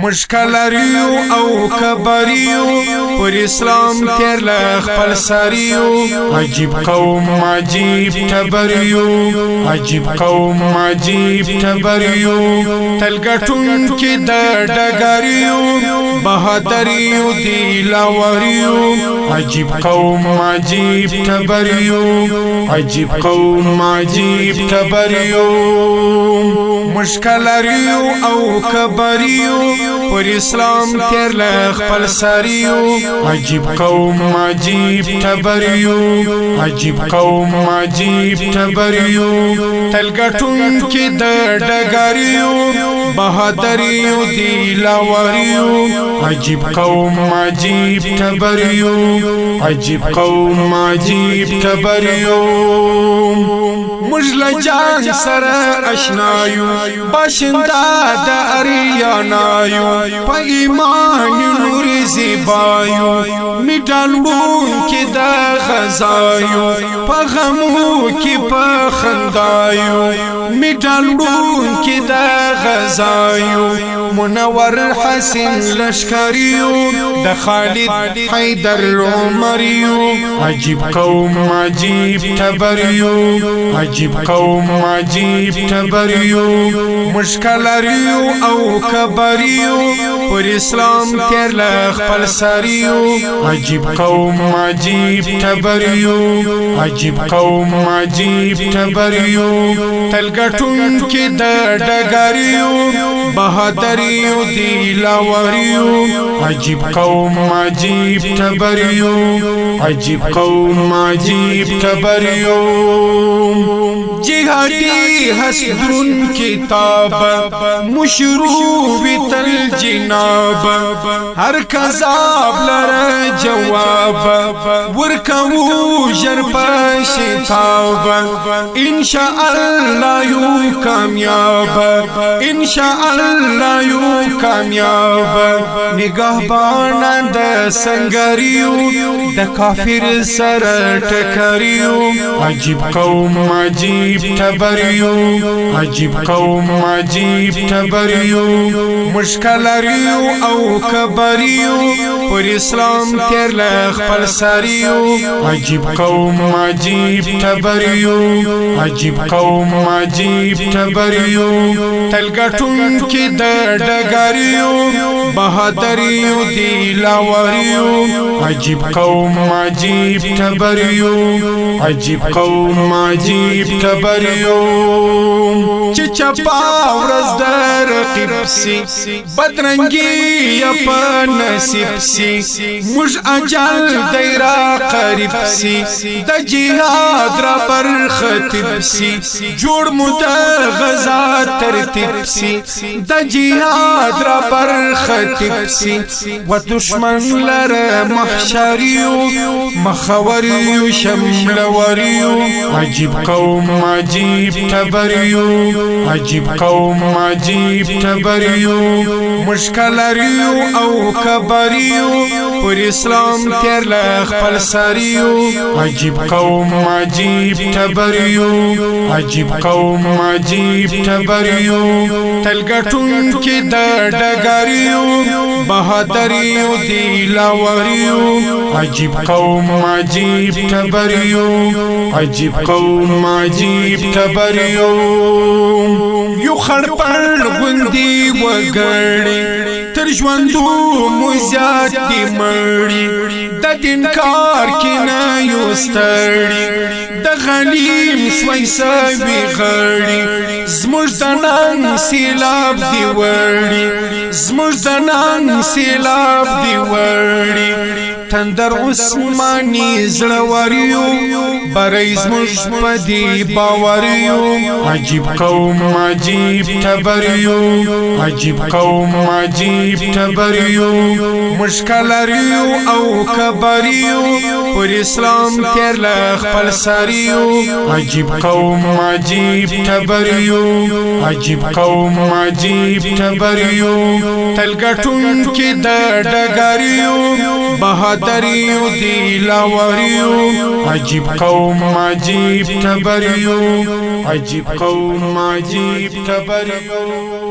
مشکلریو او کبریو پر اسلام تیر له خپل ساریو عجیب قوم عجیب تبریو عجیب قوم عجیب تبریو تلګټون کې د ډګریو بهادریو دی لاوریو عجیب قوم عجیب تبریو عجیب قوم عجیب تبریو مشکلریو او کبریو پر اسلام تیر لخ پل ساریو عجیب عجیب عجیب عجیب قوم قوم تبریو تبریو تلگتون کی بہادریو عجیب عجیب عجیب عجیب قوم قوم تبریو تبریو مجل جان سر اشنایو باشندہ دا اریانایو زیبایو په ایمان نور زیبایو میټالو کې د خزایو په غمو کې په خندایو میټالو کې د خزایو منور حسن لشکریو د خالد حیدر عمریو عجیب قوم عجیب تبریو عجیب قوم عجیب تبریو مشکلریو او کبریو مریو پر اسلام تیر له خپل سریو عجیب قوم عجیب تبریو عجیب قوم عجیب تبریو تلګټون کې د ډګریو بہادریو دی لاوریو عجیب قوم عجیب تبریو عجیب قوم عجیب یوم جہادی حسدرن کتاب مشروب تل جناب ہر کذاب لر جواب ورکو جر شتاب انشاء الله یو کامیاب انشاء الله یو کامیاب نگاہ بان د سنگریو د کافر سر ټکریو عجیب قوم عجیب تبریو عجیب قوم عجیب تبریو مشکلریو او کبریو پر اسلام تیر لخ پل سریو عجیب قوم عجیب تبریو عجیب قوم عجیب تبریو تلګټون کې د ډګریو بہادریو دی لاوریو عجیب قوم عجیب تبریو عجیب قوم عجیب تبریو چې چپا ورز در قبسي بدرنګي په نصیب سي مش اجل دیرا قریب سي د جهاد را پر خطیب سي جوړ مد غزا ترتیب سي جهاد را پر خطیب سي و دشمن مخوریو شملوریو عجیب قوم عجیب تبریو عجیب قوم عجیب تبریو مشکلریو او کبریو پر اسلام تیر لخ پلسریو عجیب قوم عجیب تبریو عجیب قوم عجیب تبریو تلګټون کې د ډګریو بهادریو دی لاوریو عجیب قوم قوم عجیب تبریو عجیب قوم عجیب تبریو یو خړ پر غوندي وګړي تر ژوندو مو زیات دی مړی د دین کار کې نه یو ستړی د غلیم شوي سوي غړی زموږ د نن سیلاب دی وړی زموږ د نن سیلاب دی وړی تندر عثماني زړوریو بریز مش پدی باوریو عجیب قوم عجیب تبریو عجیب قوم عجیب تبریو مشکلریو او کبریو پر اسلام تیر لخ پل سریو عجیب قوم عجیب تبریو عجیب قوم عجیب تبریو تلګټون کې د ډګریو بهادر بدریو دی لاوریو عجیب قوم عجیب تبریو عجیب قوم عجیب تبریو